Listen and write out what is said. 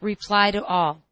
reply to all.